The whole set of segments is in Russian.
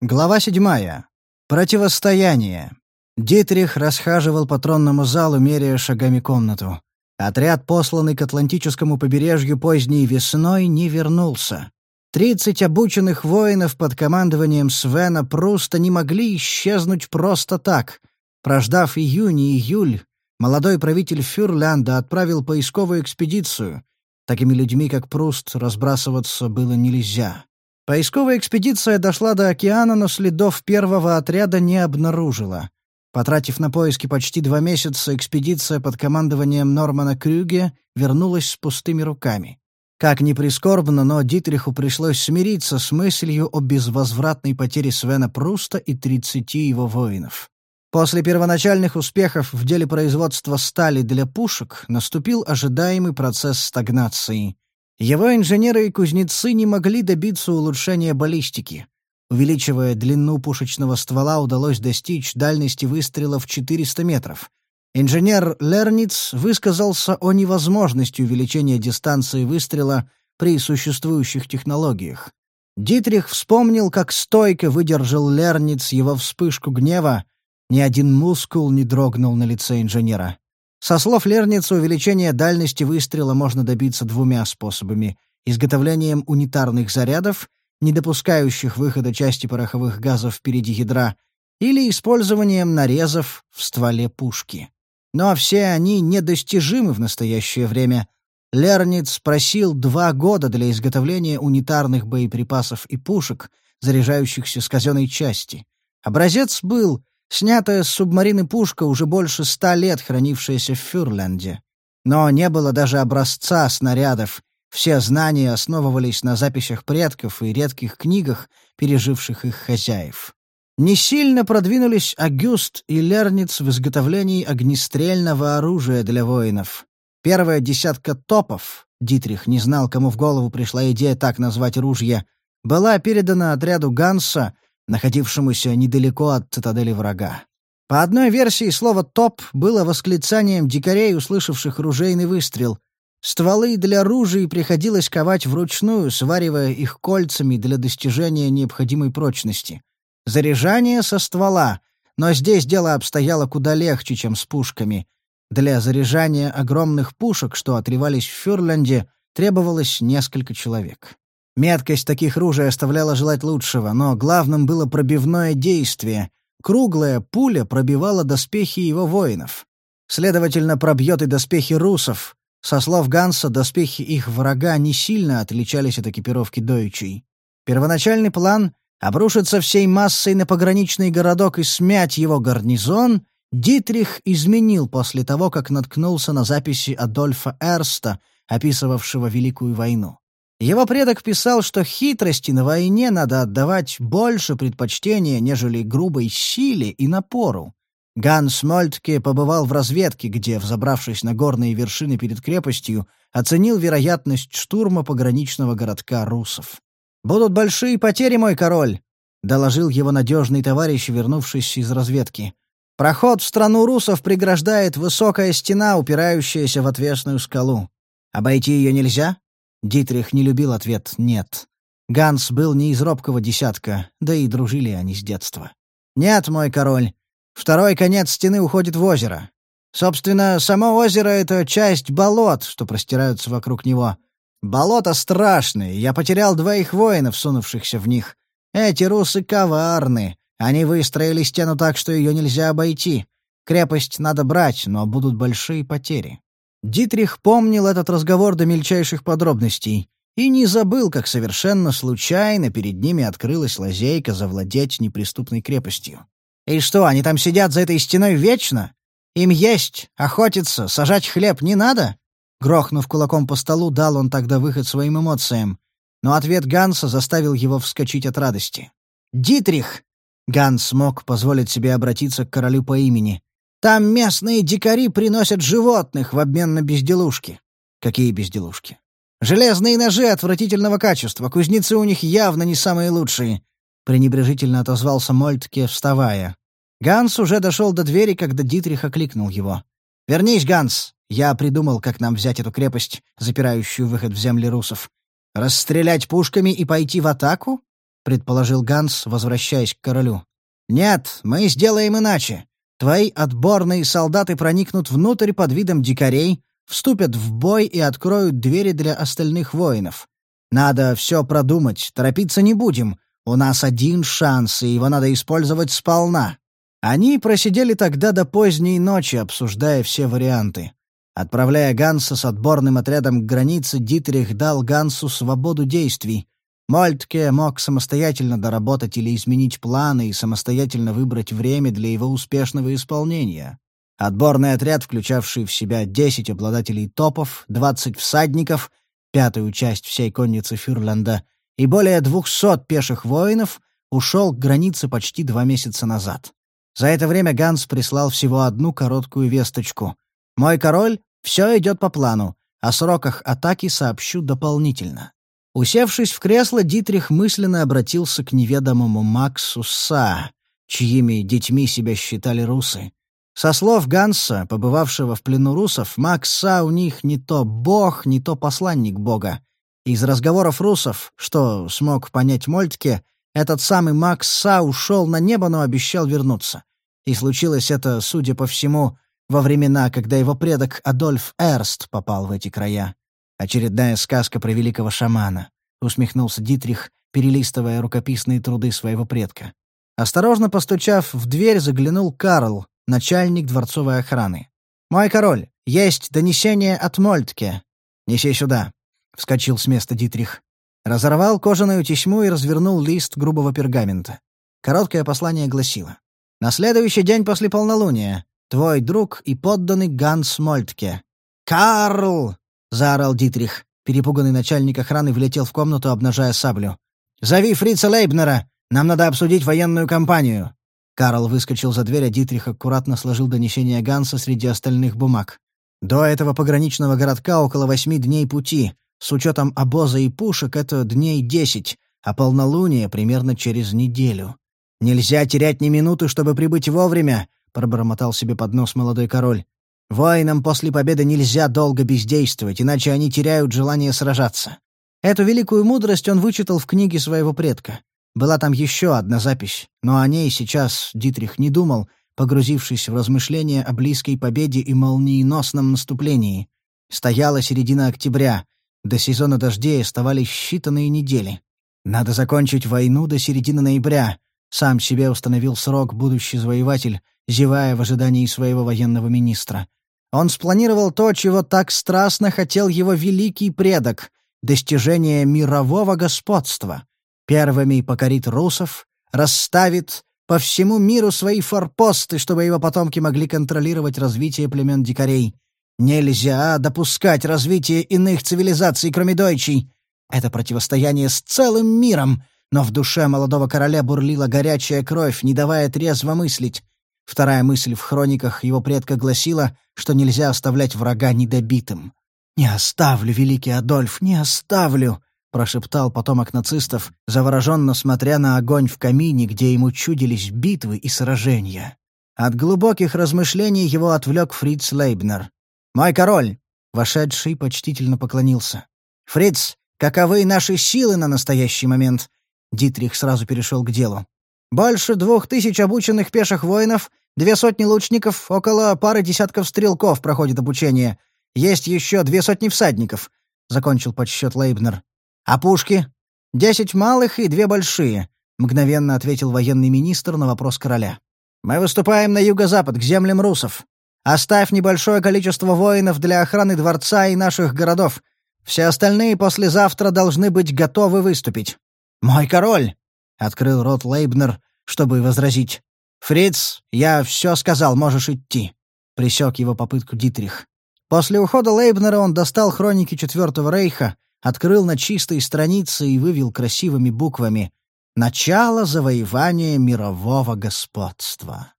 Глава седьмая. Противостояние. Дитрих расхаживал по тронному залу, меряя шагами комнату. Отряд, посланный к Атлантическому побережью поздней весной, не вернулся. Тридцать обученных воинов под командованием Свена Пруста не могли исчезнуть просто так. Прождав июнь и июль, молодой правитель Фюрлянда отправил поисковую экспедицию. Такими людьми, как Пруст, разбрасываться было нельзя. Поисковая экспедиция дошла до океана, но следов первого отряда не обнаружила. Потратив на поиски почти два месяца, экспедиция под командованием Нормана Крюге вернулась с пустыми руками. Как ни прискорбно, но Дитриху пришлось смириться с мыслью о безвозвратной потере Свена Пруста и 30 его воинов. После первоначальных успехов в деле производства стали для пушек наступил ожидаемый процесс стагнации. Его инженеры и кузнецы не могли добиться улучшения баллистики. Увеличивая длину пушечного ствола, удалось достичь дальности выстрела в 400 метров. Инженер Лерниц высказался о невозможности увеличения дистанции выстрела при существующих технологиях. Дитрих вспомнил, как стойко выдержал Лерниц его вспышку гнева, ни один мускул не дрогнул на лице инженера. Со слов Лерница, увеличение дальности выстрела можно добиться двумя способами — изготовлением унитарных зарядов, не допускающих выхода части пороховых газов впереди ядра, или использованием нарезов в стволе пушки. Но все они недостижимы в настоящее время. Лерниц просил два года для изготовления унитарных боеприпасов и пушек, заряжающихся с казенной части. Образец был Снятая с субмарины пушка, уже больше ста лет хранившаяся в Фюрленде. Но не было даже образца снарядов. Все знания основывались на записях предков и редких книгах, переживших их хозяев. Не сильно продвинулись Агюст и Лерниц в изготовлении огнестрельного оружия для воинов. Первая десятка топов, Дитрих не знал, кому в голову пришла идея так назвать ружья, была передана отряду Ганса — находившемуся недалеко от цитадели врага. По одной версии слово «топ» было восклицанием дикарей, услышавших ружейный выстрел. Стволы для ружей приходилось ковать вручную, сваривая их кольцами для достижения необходимой прочности. Заряжание со ствола, но здесь дело обстояло куда легче, чем с пушками. Для заряжания огромных пушек, что отревались в Фюрленде, требовалось несколько человек. Меткость таких ружей оставляла желать лучшего, но главным было пробивное действие. Круглая пуля пробивала доспехи его воинов. Следовательно, пробьет и доспехи русов. Со слов Ганса, доспехи их врага не сильно отличались от экипировки дойчей. Первоначальный план — обрушиться всей массой на пограничный городок и смять его гарнизон — Дитрих изменил после того, как наткнулся на записи Адольфа Эрста, описывавшего Великую войну. Его предок писал, что хитрости на войне надо отдавать больше предпочтения, нежели грубой силе и напору. Ганс Мольтке побывал в разведке, где, взобравшись на горные вершины перед крепостью, оценил вероятность штурма пограничного городка русов. «Будут большие потери, мой король», — доложил его надежный товарищ, вернувшись из разведки. «Проход в страну русов преграждает высокая стена, упирающаяся в отвесную скалу. Обойти ее нельзя?» Дитрих не любил ответ «нет». Ганс был не из робкого десятка, да и дружили они с детства. «Нет, мой король. Второй конец стены уходит в озеро. Собственно, само озеро — это часть болот, что простираются вокруг него. Болота страшные, я потерял двоих воинов, сунувшихся в них. Эти русы коварны. Они выстроили стену так, что ее нельзя обойти. Крепость надо брать, но будут большие потери. Дитрих помнил этот разговор до мельчайших подробностей и не забыл, как совершенно случайно перед ними открылась лазейка завладеть неприступной крепостью. «И что, они там сидят за этой стеной вечно? Им есть, охотиться, сажать хлеб не надо?» Грохнув кулаком по столу, дал он тогда выход своим эмоциям. Но ответ Ганса заставил его вскочить от радости. «Дитрих!» Ганс смог позволить себе обратиться к королю по имени. Там местные дикари приносят животных в обмен на безделушки. Какие безделушки? Железные ножи отвратительного качества, кузнецы у них явно не самые лучшие. Пренебрежительно отозвался Мольтке, вставая. Ганс уже дошел до двери, когда Дитрих окликнул его. «Вернись, Ганс! Я придумал, как нам взять эту крепость, запирающую выход в земли русов. Расстрелять пушками и пойти в атаку? предположил Ганс, возвращаясь к королю. «Нет, мы сделаем иначе. Твои отборные солдаты проникнут внутрь под видом дикарей, вступят в бой и откроют двери для остальных воинов. Надо все продумать, торопиться не будем. У нас один шанс, и его надо использовать сполна». Они просидели тогда до поздней ночи, обсуждая все варианты. Отправляя Ганса с отборным отрядом к границе, Дитрих дал Гансу свободу действий. Мольтке мог самостоятельно доработать или изменить планы и самостоятельно выбрать время для его успешного исполнения. Отборный отряд, включавший в себя 10 обладателей топов, 20 всадников, пятую часть всей конницы Фюрленда, и более 200 пеших воинов, ушел к границе почти два месяца назад. За это время Ганс прислал всего одну короткую весточку. «Мой король, все идет по плану. О сроках атаки сообщу дополнительно». Усевшись в кресло, Дитрих мысленно обратился к неведомому Максу Са, чьими детьми себя считали русы. Со слов Ганса, побывавшего в плену русов, Макс Са у них не то бог, не то посланник бога. Из разговоров русов, что смог понять Мольтке, этот самый Макс Са ушел на небо, но обещал вернуться. И случилось это, судя по всему, во времена, когда его предок Адольф Эрст попал в эти края. Очередная сказка про великого шамана, усмехнулся Дитрих, перелистывая рукописные труды своего предка. Осторожно постучав в дверь, заглянул Карл, начальник дворцовой охраны. «Мой король, есть донесение от Мольтке. Неси сюда», — вскочил с места Дитрих. Разорвал кожаную тесьму и развернул лист грубого пергамента. Короткое послание гласило. На следующий день после полнолуния. Твой друг и подданный Ганс Мольтке. «Карл!» — заорал Дитрих. Перепуганный начальник охраны влетел в комнату, обнажая саблю. «Зови фрица Лейбнера! Нам надо обсудить военную кампанию!» Карл выскочил за дверь, а Дитрих аккуратно сложил донесение Ганса среди остальных бумаг. До этого пограничного городка около восьми дней пути. С учетом обоза и пушек это дней десять, а полнолуние примерно через неделю. «Нельзя терять ни минуты, чтобы прибыть вовремя», — пробормотал себе под нос молодой король. «Воинам после победы нельзя долго бездействовать, иначе они теряют желание сражаться». Эту великую мудрость он вычитал в книге своего предка. Была там еще одна запись, но о ней сейчас Дитрих не думал, погрузившись в размышления о близкой победе и молниеносном наступлении. Стояла середина октября. До сезона дождей оставались считанные недели. Надо закончить войну до середины ноября, сам себе установил срок будущий завоеватель, зевая в ожидании своего военного министра. Он спланировал то, чего так страстно хотел его великий предок — достижение мирового господства. Первыми покорит русов, расставит по всему миру свои форпосты, чтобы его потомки могли контролировать развитие племен дикарей. Нельзя допускать развитие иных цивилизаций, кроме дойчей. Это противостояние с целым миром — но в душе молодого короля бурлила горячая кровь, не давая трезво мыслить. Вторая мысль в хрониках его предка гласила, что нельзя оставлять врага недобитым. «Не оставлю, великий Адольф, не оставлю!» — прошептал потомок нацистов, завороженно смотря на огонь в камине, где ему чудились битвы и сражения. От глубоких размышлений его отвлек Фриц Лейбнер. «Мой король!» — вошедший почтительно поклонился. «Фриц, каковы наши силы на настоящий момент? Дитрих сразу перешел к делу. «Больше двух тысяч обученных пеших воинов, две сотни лучников, около пары десятков стрелков проходит обучение. Есть еще две сотни всадников», — закончил подсчет Лейбнер. «А пушки?» «Десять малых и две большие», — мгновенно ответил военный министр на вопрос короля. «Мы выступаем на юго-запад, к землям русов. Оставь небольшое количество воинов для охраны дворца и наших городов. Все остальные послезавтра должны быть готовы выступить». «Мой король!» — открыл рот Лейбнер, чтобы возразить. «Фриц, я все сказал, можешь идти», — присек его попытку Дитрих. После ухода Лейбнера он достал хроники Четвертого Рейха, открыл на чистой странице и вывел красивыми буквами «Начало завоевания мирового господства».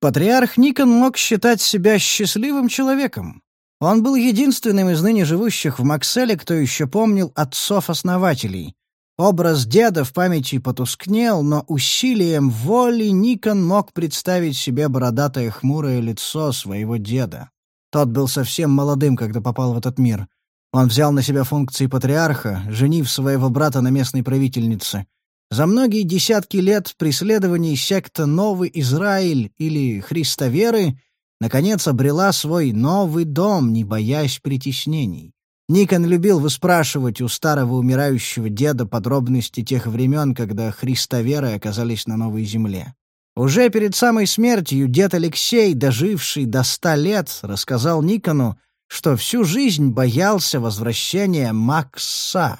Патриарх Никон мог считать себя счастливым человеком. Он был единственным из ныне живущих в Макселе, кто еще помнил отцов-основателей. Образ деда в памяти потускнел, но усилием воли Никон мог представить себе бородатое хмурое лицо своего деда. Тот был совсем молодым, когда попал в этот мир. Он взял на себя функции патриарха, женив своего брата на местной правительнице. За многие десятки лет преследований секта Новый Израиль или Христоверы наконец обрела свой новый дом, не боясь притеснений. Никон любил выспрашивать у старого умирающего деда подробности тех времен, когда христоверы оказались на новой земле. Уже перед самой смертью дед Алексей, доживший до ста лет, рассказал Никону, что всю жизнь боялся возвращения Макса.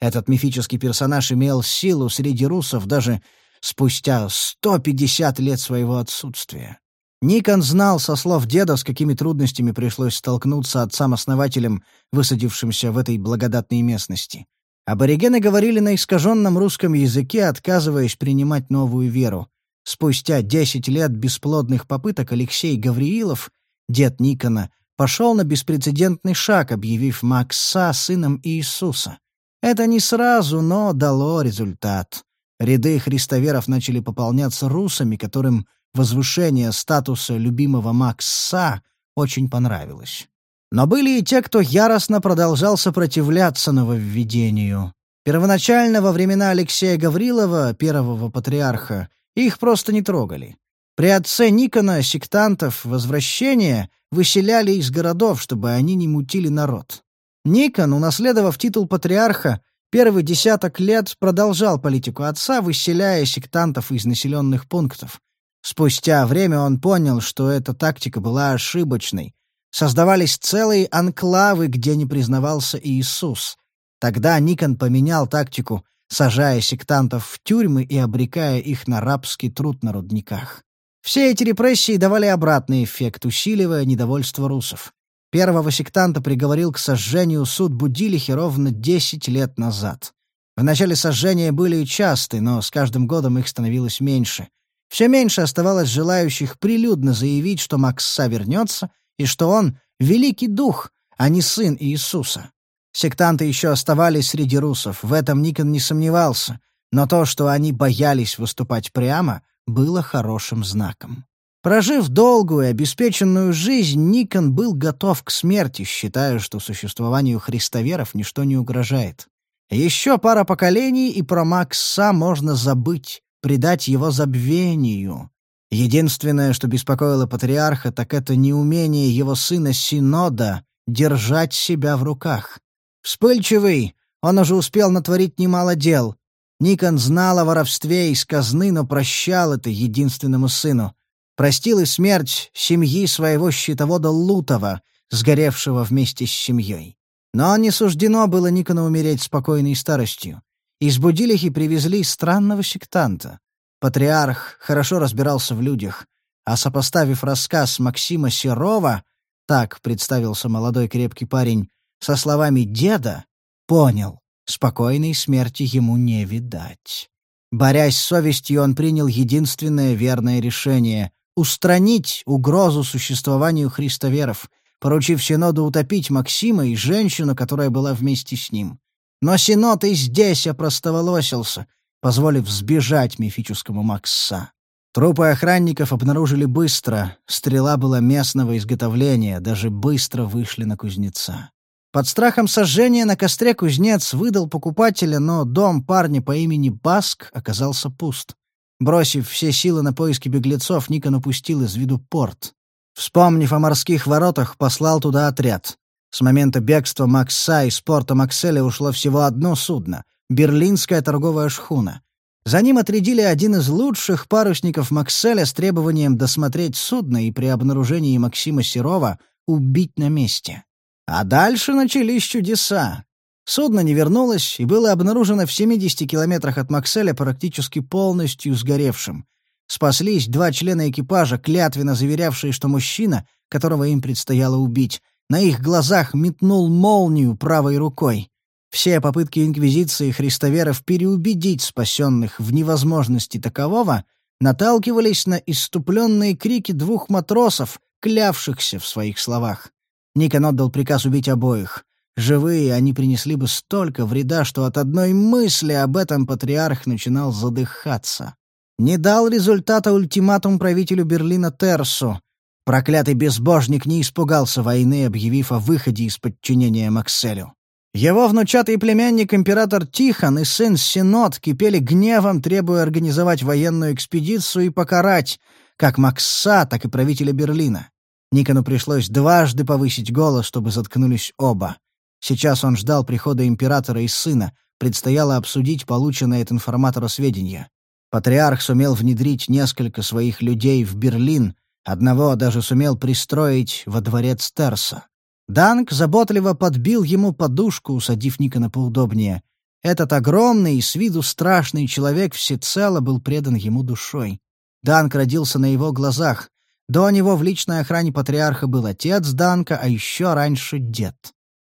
Этот мифический персонаж имел силу среди русов даже спустя 150 лет своего отсутствия. Никон знал со слов деда, с какими трудностями пришлось столкнуться отцам-основателям, высадившимся в этой благодатной местности. Аборигены говорили на искаженном русском языке, отказываясь принимать новую веру. Спустя десять лет бесплодных попыток Алексей Гавриилов, дед Никона, пошел на беспрецедентный шаг, объявив Макса сыном Иисуса. Это не сразу, но дало результат. Ряды христоверов начали пополняться русами, которым возвышение статуса любимого Макса очень понравилось. Но были и те, кто яростно продолжал сопротивляться нововведению. Первоначально, во времена Алексея Гаврилова, первого патриарха, их просто не трогали. При отце Никона сектантов возвращения выселяли из городов, чтобы они не мутили народ. Никон, унаследовав титул патриарха, первый десяток лет продолжал политику отца, выселяя сектантов из населенных пунктов. Спустя время он понял, что эта тактика была ошибочной. Создавались целые анклавы, где не признавался Иисус. Тогда Никон поменял тактику, сажая сектантов в тюрьмы и обрекая их на рабский труд на рудниках. Все эти репрессии давали обратный эффект, усиливая недовольство русов. Первого сектанта приговорил к сожжению суд Будилихи ровно 10 лет назад. В начале сожжения были часты, но с каждым годом их становилось меньше. Все меньше оставалось желающих прилюдно заявить, что Макса вернется и что он — великий дух, а не сын Иисуса. Сектанты еще оставались среди русов, в этом Никон не сомневался, но то, что они боялись выступать прямо, было хорошим знаком. Прожив долгую и обеспеченную жизнь, Никон был готов к смерти, считая, что существованию христоверов ничто не угрожает. Еще пара поколений, и про Макса можно забыть предать его забвению. Единственное, что беспокоило патриарха, так это неумение его сына Синода держать себя в руках. Вспыльчивый, он уже успел натворить немало дел. Никон знал о воровстве из казны, но прощал это единственному сыну. Простил и смерть семьи своего щитовода Лутова, сгоревшего вместе с семьей. Но не суждено было Никону умереть спокойной старостью. Из Будилихи привезли странного сектанта. Патриарх хорошо разбирался в людях, а сопоставив рассказ Максима Серова, так представился молодой крепкий парень, со словами деда, понял, спокойной смерти ему не видать. Борясь с совестью, он принял единственное верное решение — устранить угрозу существованию христоверов, поручив Синоду утопить Максима и женщину, которая была вместе с ним. Но Синод и здесь опростоволосился, позволив сбежать мифическому Макса. Трупы охранников обнаружили быстро, стрела была местного изготовления, даже быстро вышли на кузнеца. Под страхом сожжения на костре кузнец выдал покупателя, но дом парня по имени Баск оказался пуст. Бросив все силы на поиски беглецов, Никон упустил из виду порт. Вспомнив о морских воротах, послал туда отряд. С момента бегства Макса из порта Макселя ушло всего одно судно — берлинская торговая шхуна. За ним отрядили один из лучших парусников Макселя с требованием досмотреть судно и при обнаружении Максима Серова убить на месте. А дальше начались чудеса. Судно не вернулось и было обнаружено в 70 километрах от Макселя практически полностью сгоревшим. Спаслись два члена экипажа, клятвенно заверявшие, что мужчина, которого им предстояло убить, на их глазах метнул молнию правой рукой. Все попытки инквизиции христоверов переубедить спасенных в невозможности такового наталкивались на иступленные крики двух матросов, клявшихся в своих словах. Никон отдал приказ убить обоих. Живые они принесли бы столько вреда, что от одной мысли об этом патриарх начинал задыхаться. Не дал результата ультиматум правителю Берлина Терсу. Проклятый безбожник не испугался войны, объявив о выходе из подчинения Макселю. Его внучатый племянник император Тихон и сын Синод кипели гневом, требуя организовать военную экспедицию и покарать как Макса, так и правителя Берлина. Никону пришлось дважды повысить голос, чтобы заткнулись оба. Сейчас он ждал прихода императора и сына, предстояло обсудить полученные от информатора сведения. Патриарх сумел внедрить несколько своих людей в Берлин, одного даже сумел пристроить во дворец Терса. Данк заботливо подбил ему подушку, усадив Никона поудобнее. Этот огромный и с виду страшный человек всецело был предан ему душой. Данк родился на его глазах. До него в личной охране патриарха был отец Данка, а еще раньше дед.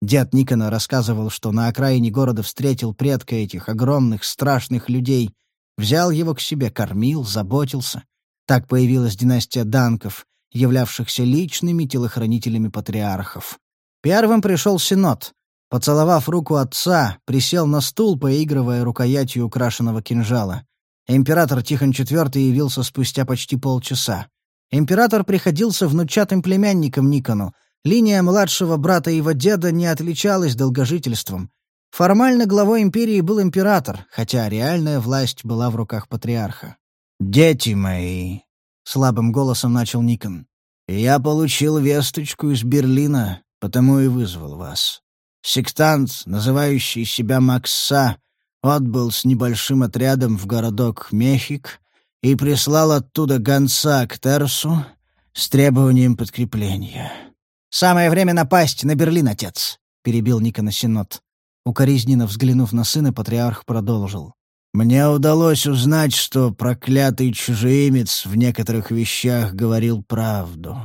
Дед Никона рассказывал, что на окраине города встретил предка этих огромных, страшных людей, взял его к себе, кормил, заботился. Так появилась династия Данков, являвшихся личными телохранителями патриархов. Первым пришел Синод. Поцеловав руку отца, присел на стул, поигрывая рукоятью украшенного кинжала. Император Тихон IV явился спустя почти полчаса. Император приходился внучатым племянником Никону, Линия младшего брата его деда не отличалась долгожительством. Формально главой империи был император, хотя реальная власть была в руках патриарха. «Дети мои», — слабым голосом начал Никон, — «я получил весточку из Берлина, потому и вызвал вас. Сектант, называющий себя Макса, отбыл с небольшим отрядом в городок Мехик и прислал оттуда гонца к Терсу с требованием подкрепления. «Самое время напасть на Берлин, отец», — перебил Никона Синод. Укоризненно взглянув на сына, патриарх продолжил. «Мне удалось узнать, что проклятый чужеимец в некоторых вещах говорил правду.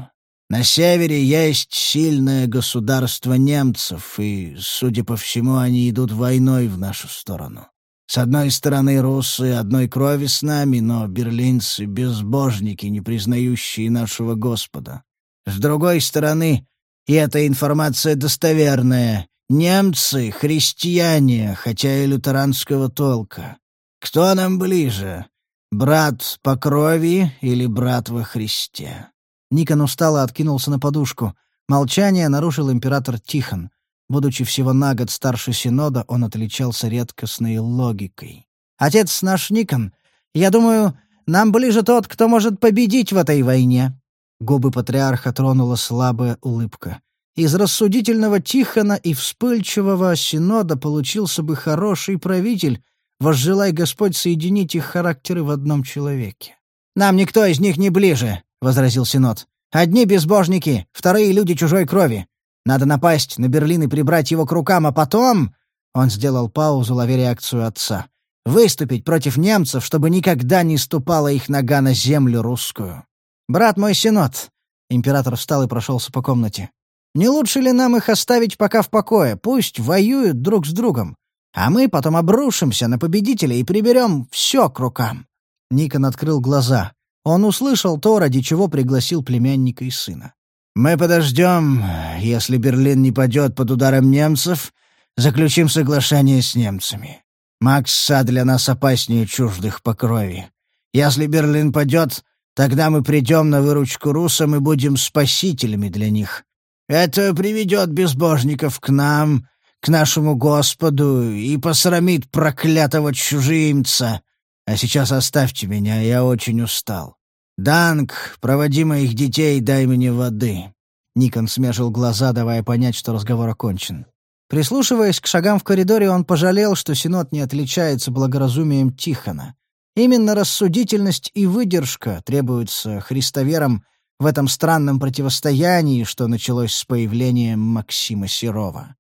На севере есть сильное государство немцев, и, судя по всему, они идут войной в нашу сторону. С одной стороны, русы одной крови с нами, но берлинцы — безбожники, не признающие нашего Господа. С другой стороны, и эта информация достоверная. Немцы — христиане, хотя и лютеранского толка. Кто нам ближе? Брат по крови или брат во Христе?» Никон устало откинулся на подушку. Молчание нарушил император Тихон. Будучи всего на год старше Синода, он отличался редкостной логикой. «Отец наш Никон, я думаю, нам ближе тот, кто может победить в этой войне. Губы патриарха тронула слабая улыбка. Из рассудительного Тихона и вспыльчивого Синода получился бы хороший правитель, возжелай Господь соединить их характеры в одном человеке. «Нам никто из них не ближе», — возразил Синод. «Одни безбожники, вторые люди чужой крови. Надо напасть на Берлин и прибрать его к рукам, а потом...» Он сделал паузу, ловя реакцию отца. «Выступить против немцев, чтобы никогда не ступала их нога на землю русскую». «Брат мой Синод!» Император встал и прошелся по комнате. «Не лучше ли нам их оставить пока в покое? Пусть воюют друг с другом. А мы потом обрушимся на победителя и приберем все к рукам». Никон открыл глаза. Он услышал то, ради чего пригласил племянника и сына. «Мы подождем. Если Берлин не падет под ударом немцев, заключим соглашение с немцами. Макса для нас опаснее чуждых по крови. Если Берлин падет, Тогда мы придем на выручку русам и будем спасителями для них. Это приведет безбожников к нам, к нашему Господу, и посрамит проклятого чужимца. А сейчас оставьте меня, я очень устал. Данг, проводи моих детей, дай мне воды». Никон смежил глаза, давая понять, что разговор окончен. Прислушиваясь к шагам в коридоре, он пожалел, что Синод не отличается благоразумием Тихона. Именно рассудительность и выдержка требуются христоверам в этом странном противостоянии, что началось с появлением Максима Серова.